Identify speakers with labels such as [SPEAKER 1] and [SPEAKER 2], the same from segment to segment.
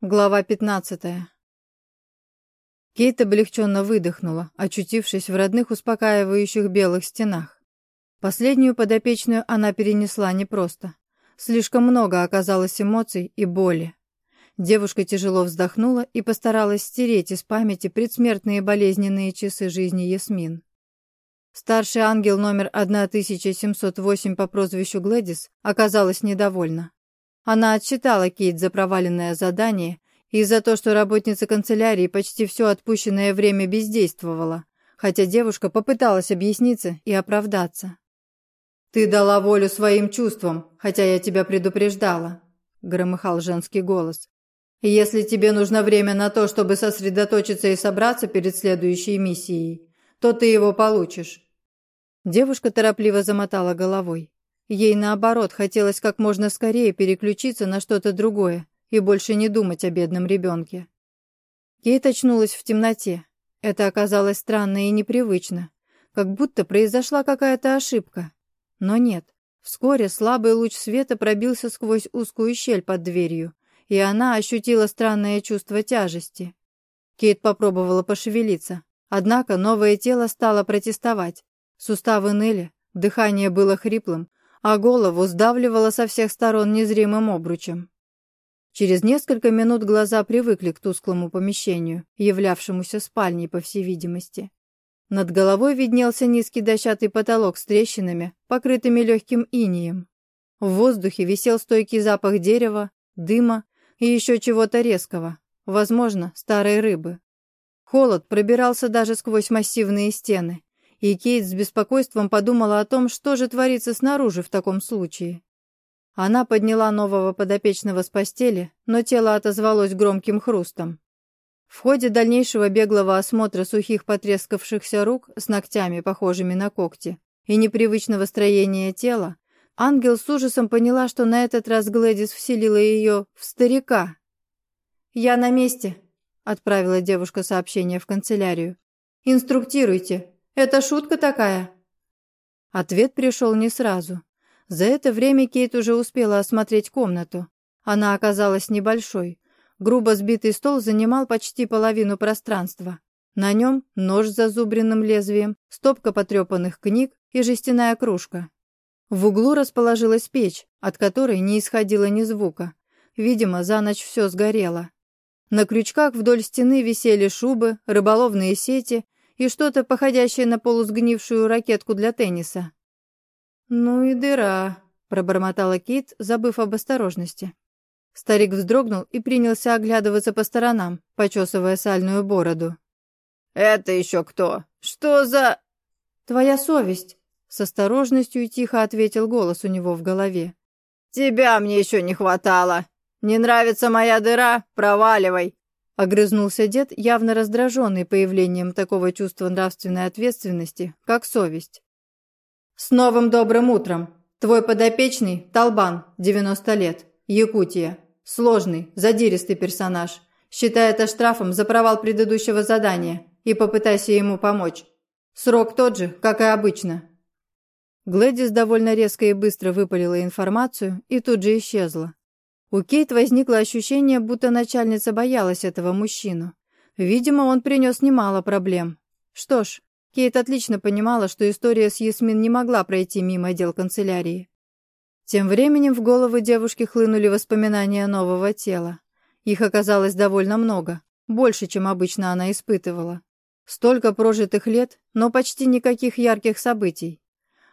[SPEAKER 1] Глава 15. Кейт облегченно выдохнула, очутившись в родных успокаивающих белых стенах. Последнюю подопечную она перенесла непросто. Слишком много оказалось эмоций и боли. Девушка тяжело вздохнула и постаралась стереть из памяти предсмертные болезненные часы жизни Ясмин. Старший ангел номер 1708 по прозвищу Глэдис оказалась недовольна. Она отчитала Кейт за проваленное задание и за то, что работница канцелярии почти все отпущенное время бездействовала, хотя девушка попыталась объясниться и оправдаться. «Ты дала волю своим чувствам, хотя я тебя предупреждала», — громыхал женский голос. «Если тебе нужно время на то, чтобы сосредоточиться и собраться перед следующей миссией, то ты его получишь». Девушка торопливо замотала головой. Ей, наоборот, хотелось как можно скорее переключиться на что-то другое и больше не думать о бедном ребенке. Кейт очнулась в темноте. Это оказалось странно и непривычно, как будто произошла какая-то ошибка. Но нет. Вскоре слабый луч света пробился сквозь узкую щель под дверью, и она ощутила странное чувство тяжести. Кейт попробовала пошевелиться, однако новое тело стало протестовать. Суставы ныли, дыхание было хриплым, а голову сдавливало со всех сторон незримым обручем. Через несколько минут глаза привыкли к тусклому помещению, являвшемуся спальней, по всей видимости. Над головой виднелся низкий дощатый потолок с трещинами, покрытыми легким инием. В воздухе висел стойкий запах дерева, дыма и еще чего-то резкого, возможно, старой рыбы. Холод пробирался даже сквозь массивные стены, и Кейт с беспокойством подумала о том, что же творится снаружи в таком случае. Она подняла нового подопечного с постели, но тело отозвалось громким хрустом. В ходе дальнейшего беглого осмотра сухих потрескавшихся рук с ногтями, похожими на когти, и непривычного строения тела, ангел с ужасом поняла, что на этот раз Глэдис вселила ее в старика. «Я на месте», — отправила девушка сообщение в канцелярию. «Инструктируйте, это шутка такая?» Ответ пришел не сразу. За это время Кейт уже успела осмотреть комнату. Она оказалась небольшой. Грубо сбитый стол занимал почти половину пространства. На нем нож с зазубренным лезвием, стопка потрепанных книг и жестяная кружка. В углу расположилась печь, от которой не исходило ни звука. Видимо, за ночь все сгорело. На крючках вдоль стены висели шубы, рыболовные сети и что-то походящее на полусгнившую ракетку для тенниса. «Ну и дыра», — пробормотала Кит, забыв об осторожности. Старик вздрогнул и принялся оглядываться по сторонам, почесывая сальную бороду.
[SPEAKER 2] «Это еще кто? Что за...»
[SPEAKER 1] «Твоя совесть», — с осторожностью тихо ответил голос у него в голове.
[SPEAKER 2] «Тебя мне еще не хватало. Не нравится моя дыра? Проваливай.
[SPEAKER 1] Огрызнулся дед, явно раздраженный появлением такого чувства нравственной ответственности, как совесть. «С новым добрым утром! Твой подопечный – Толбан, 90 лет, Якутия. Сложный, задиристый персонаж. Считай это штрафом за провал предыдущего задания и попытайся ему помочь. Срок тот же, как и обычно». Глэдис довольно резко и быстро выпалила информацию и тут же исчезла. У Кейт возникло ощущение, будто начальница боялась этого мужчину. Видимо, он принес немало проблем. Что ж, Кейт отлично понимала, что история с Ясмин не могла пройти мимо дел канцелярии. Тем временем в голову девушки хлынули воспоминания нового тела. Их оказалось довольно много, больше, чем обычно она испытывала. Столько прожитых лет, но почти никаких ярких событий.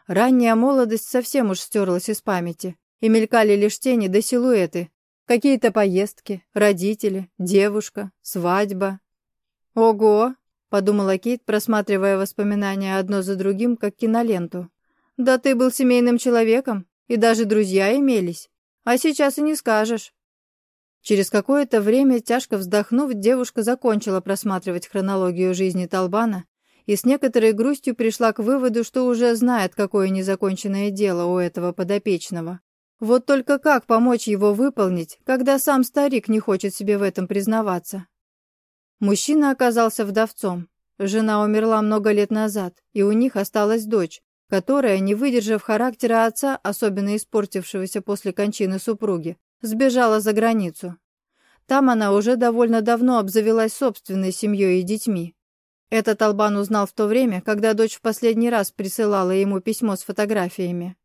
[SPEAKER 1] Ранняя молодость совсем уж стерлась из памяти, и мелькали лишь тени да силуэты. Какие-то поездки, родители, девушка, свадьба. «Ого!» — подумала Кейт, просматривая воспоминания одно за другим, как киноленту. «Да ты был семейным человеком, и даже друзья имелись. А сейчас и не скажешь». Через какое-то время, тяжко вздохнув, девушка закончила просматривать хронологию жизни Толбана и с некоторой грустью пришла к выводу, что уже знает, какое незаконченное дело у этого подопечного. Вот только как помочь его выполнить, когда сам старик не хочет себе в этом признаваться? Мужчина оказался вдовцом. Жена умерла много лет назад, и у них осталась дочь, которая, не выдержав характера отца, особенно испортившегося после кончины супруги, сбежала за границу. Там она уже довольно давно обзавелась собственной семьей и детьми. Этот Албан узнал в то время, когда дочь в последний раз присылала ему письмо с фотографиями.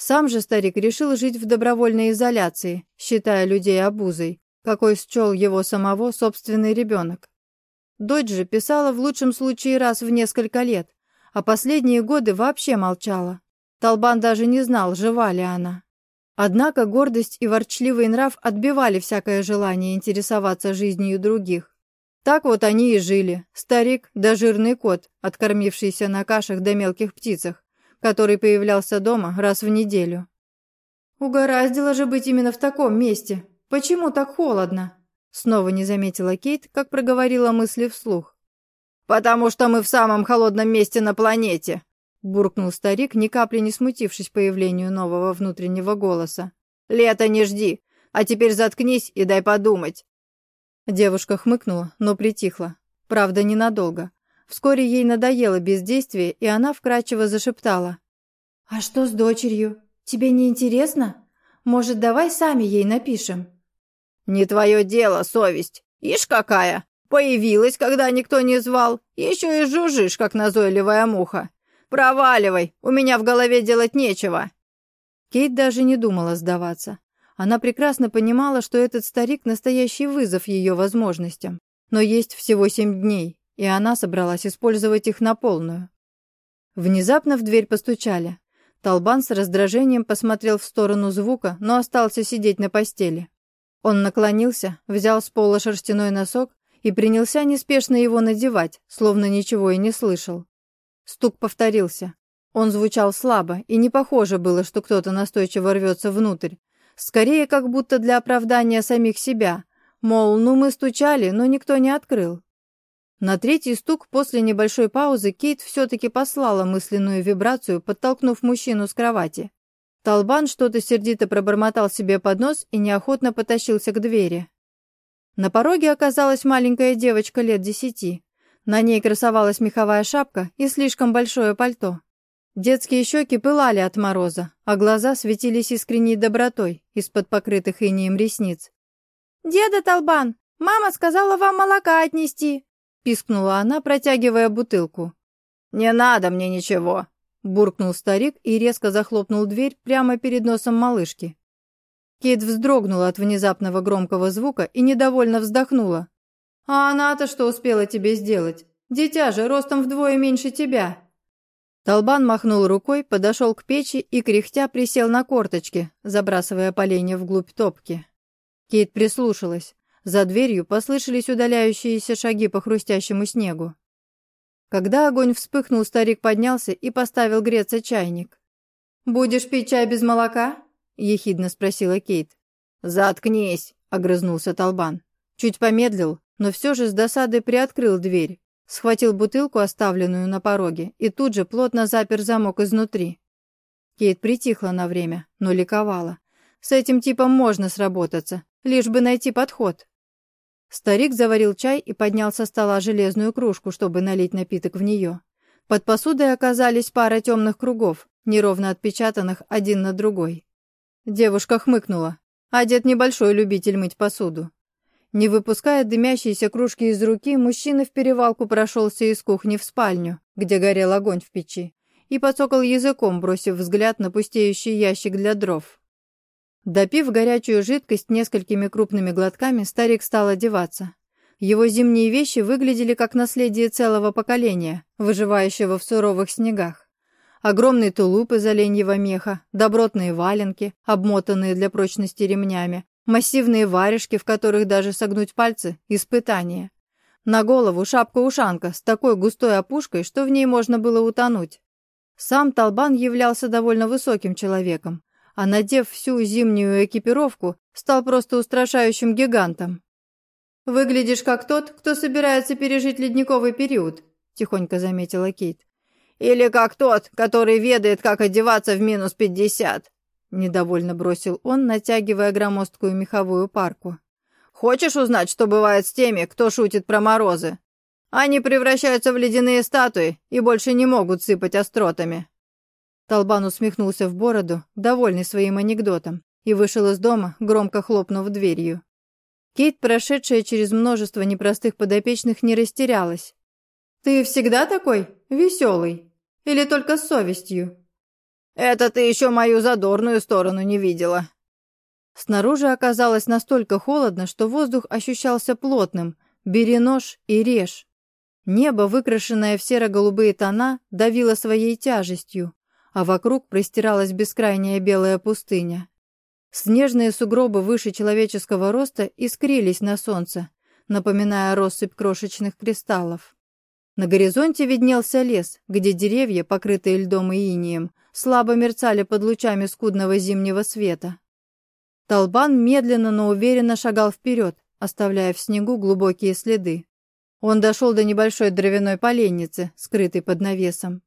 [SPEAKER 1] Сам же старик решил жить в добровольной изоляции, считая людей обузой, какой счел его самого собственный ребенок. Дочь же писала в лучшем случае раз в несколько лет, а последние годы вообще молчала. Толбан даже не знал, жива ли она. Однако гордость и ворчливый нрав отбивали всякое желание интересоваться жизнью других. Так вот они и жили, старик да жирный кот, откормившийся на кашах да мелких птицах, который появлялся дома раз в неделю. «Угораздило же быть именно в таком месте. Почему так холодно?» Снова не заметила Кейт, как проговорила мысли вслух.
[SPEAKER 2] «Потому что мы в самом холодном месте на планете», буркнул старик, ни капли не смутившись появлению нового внутреннего голоса. «Лето не жди, а теперь заткнись и дай подумать».
[SPEAKER 1] Девушка хмыкнула, но притихла. Правда, ненадолго. Вскоре ей надоело бездействие, и она вкрадчиво зашептала. «А что с дочерью? Тебе не интересно? Может, давай сами ей напишем?»
[SPEAKER 2] «Не твое дело, совесть. Ишь какая! Появилась, когда никто не звал. Еще и жужжишь, как назойливая муха. «Проваливай! У меня в голове делать нечего!»
[SPEAKER 1] Кейт даже не думала сдаваться. Она прекрасно понимала, что этот старик – настоящий вызов ее возможностям. Но есть всего семь дней, и она собралась использовать их на полную. Внезапно в дверь постучали. Толбан с раздражением посмотрел в сторону звука, но остался сидеть на постели. Он наклонился, взял с пола шерстяной носок и принялся неспешно его надевать, словно ничего и не слышал. Стук повторился. Он звучал слабо, и не похоже было, что кто-то настойчиво рвется внутрь. Скорее, как будто для оправдания самих себя. Мол, ну мы стучали, но никто не открыл. На третий стук после небольшой паузы Кейт все-таки послала мысленную вибрацию, подтолкнув мужчину с кровати. Толбан что-то сердито пробормотал себе под нос и неохотно потащился к двери. На пороге оказалась маленькая девочка лет десяти. На ней красовалась меховая шапка и слишком большое пальто. Детские щеки пылали от мороза, а глаза светились искренней добротой из-под покрытых инеем ресниц.
[SPEAKER 3] «Деда Толбан, мама сказала вам молока отнести!» — пискнула она, протягивая бутылку.
[SPEAKER 2] «Не надо мне ничего!» — буркнул старик и резко захлопнул дверь прямо перед носом малышки.
[SPEAKER 1] Кейт вздрогнула от внезапного громкого звука и недовольно вздохнула. «А она-то что успела тебе сделать? Дитя же ростом вдвое меньше тебя». Толбан махнул рукой, подошел к печи и, кряхтя, присел на корточки, забрасывая поленья вглубь топки. Кейт прислушалась. За дверью послышались удаляющиеся шаги по хрустящему снегу. Когда огонь вспыхнул, старик поднялся и поставил греться чайник. «Будешь пить чай без молока?» — ехидно спросила Кейт.
[SPEAKER 2] «Заткнись!» — огрызнулся Толбан.
[SPEAKER 1] Чуть помедлил, но все же с досадой приоткрыл дверь, схватил бутылку, оставленную на пороге, и тут же плотно запер замок изнутри. Кейт притихла на время, но ликовала. С этим типом можно сработаться, лишь бы найти подход. Старик заварил чай и поднял со стола железную кружку, чтобы налить напиток в нее. Под посудой оказались пара темных кругов, неровно отпечатанных один на другой. Девушка хмыкнула. А дед небольшой любитель мыть посуду. Не выпуская дымящиеся кружки из руки, мужчина в перевалку прошелся из кухни в спальню, где горел огонь в печи, и подсокал языком, бросив взгляд на пустеющий ящик для дров. Допив горячую жидкость несколькими крупными глотками, старик стал одеваться. Его зимние вещи выглядели как наследие целого поколения, выживающего в суровых снегах. Огромный тулуп из оленьего меха, добротные валенки, обмотанные для прочности ремнями, Массивные варежки, в которых даже согнуть пальцы – испытание. На голову шапка-ушанка с такой густой опушкой, что в ней можно было утонуть. Сам Толбан являлся довольно высоким человеком, а надев всю зимнюю экипировку, стал просто устрашающим гигантом. «Выглядишь как тот, кто собирается пережить ледниковый период», – тихонько заметила Кейт.
[SPEAKER 2] «Или как тот, который ведает, как одеваться в минус пятьдесят», — недовольно бросил он, натягивая громоздкую меховую парку. «Хочешь узнать, что бывает с теми, кто шутит про морозы? Они превращаются в ледяные статуи и больше не могут сыпать остротами».
[SPEAKER 1] Толбан усмехнулся в бороду, довольный своим анекдотом, и вышел из дома, громко хлопнув дверью. Кейт, прошедшая через множество непростых подопечных, не растерялась. «Ты всегда такой? Веселый? Или только с совестью?»
[SPEAKER 2] «Это ты еще мою задорную сторону не видела».
[SPEAKER 1] Снаружи оказалось настолько холодно, что воздух ощущался плотным. Бери нож и режь. Небо, выкрашенное в серо-голубые тона, давило своей тяжестью, а вокруг простиралась бескрайняя белая пустыня. Снежные сугробы выше человеческого роста искрились на солнце, напоминая россыпь крошечных кристаллов. На горизонте виднелся лес, где деревья, покрытые льдом и инием, слабо мерцали под лучами скудного зимнего света. Толбан медленно, но уверенно шагал вперед, оставляя в снегу глубокие следы. Он дошел до небольшой дровяной поленницы, скрытой под навесом.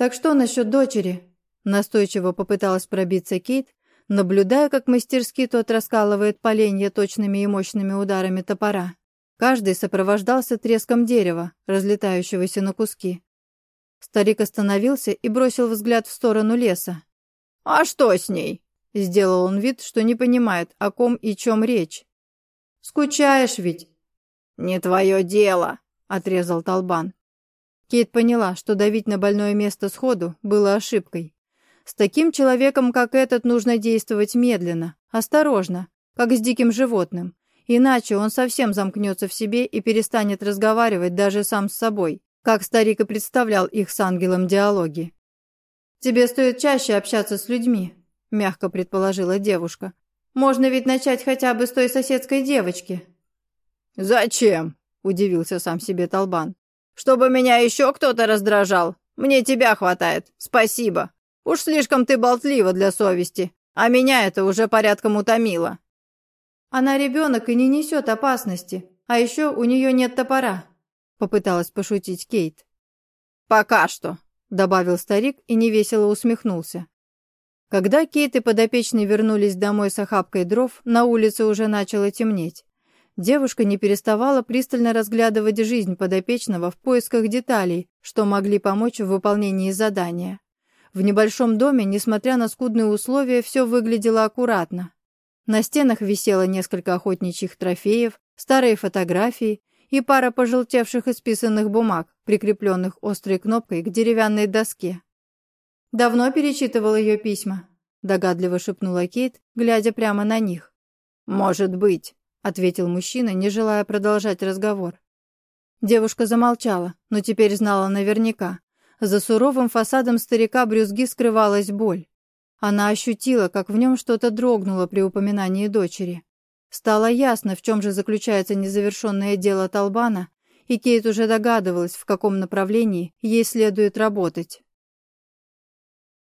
[SPEAKER 1] «Так что насчет дочери?» Настойчиво попыталась пробиться Кейт, наблюдая, как мастерски тот раскалывает поленья точными и мощными ударами топора. Каждый сопровождался треском дерева, разлетающегося на куски. Старик остановился и бросил взгляд в сторону леса.
[SPEAKER 2] «А что с ней?»
[SPEAKER 1] Сделал он вид, что не понимает, о ком и чем речь. «Скучаешь ведь?»
[SPEAKER 2] «Не твое дело», — отрезал Толбан.
[SPEAKER 1] Кейт поняла, что давить на больное место сходу было ошибкой. С таким человеком, как этот, нужно действовать медленно, осторожно, как с диким животным. Иначе он совсем замкнется в себе и перестанет разговаривать даже сам с собой, как старик и представлял их с ангелом диалоги. «Тебе стоит чаще общаться с людьми», – мягко предположила девушка. «Можно ведь начать хотя бы с той соседской девочки».
[SPEAKER 2] «Зачем?» – удивился сам себе Толбан. «Чтобы меня еще кто-то раздражал? Мне тебя хватает. Спасибо. Уж слишком ты болтлива для совести, а меня это уже порядком утомило».
[SPEAKER 1] «Она ребенок и не несет опасности, а еще у нее нет топора», – попыталась пошутить Кейт.
[SPEAKER 2] «Пока что», – добавил старик и невесело усмехнулся.
[SPEAKER 1] Когда Кейт и подопечные вернулись домой с охапкой дров, на улице уже начало темнеть. Девушка не переставала пристально разглядывать жизнь подопечного в поисках деталей, что могли помочь в выполнении задания. В небольшом доме, несмотря на скудные условия, все выглядело аккуратно. На стенах висело несколько охотничьих трофеев, старые фотографии и пара пожелтевших и списанных бумаг, прикрепленных острой кнопкой к деревянной доске. «Давно перечитывал ее письма», — догадливо шепнула Кейт, глядя прямо на них.
[SPEAKER 2] «Может быть», — ответил мужчина, не желая продолжать разговор.
[SPEAKER 1] Девушка замолчала, но теперь знала наверняка. За суровым фасадом старика брюзги скрывалась боль. Она ощутила, как в нем что-то дрогнуло при упоминании дочери. Стало ясно, в чем же заключается незавершенное дело Толбана, и Кейт уже догадывалась, в каком направлении ей следует работать.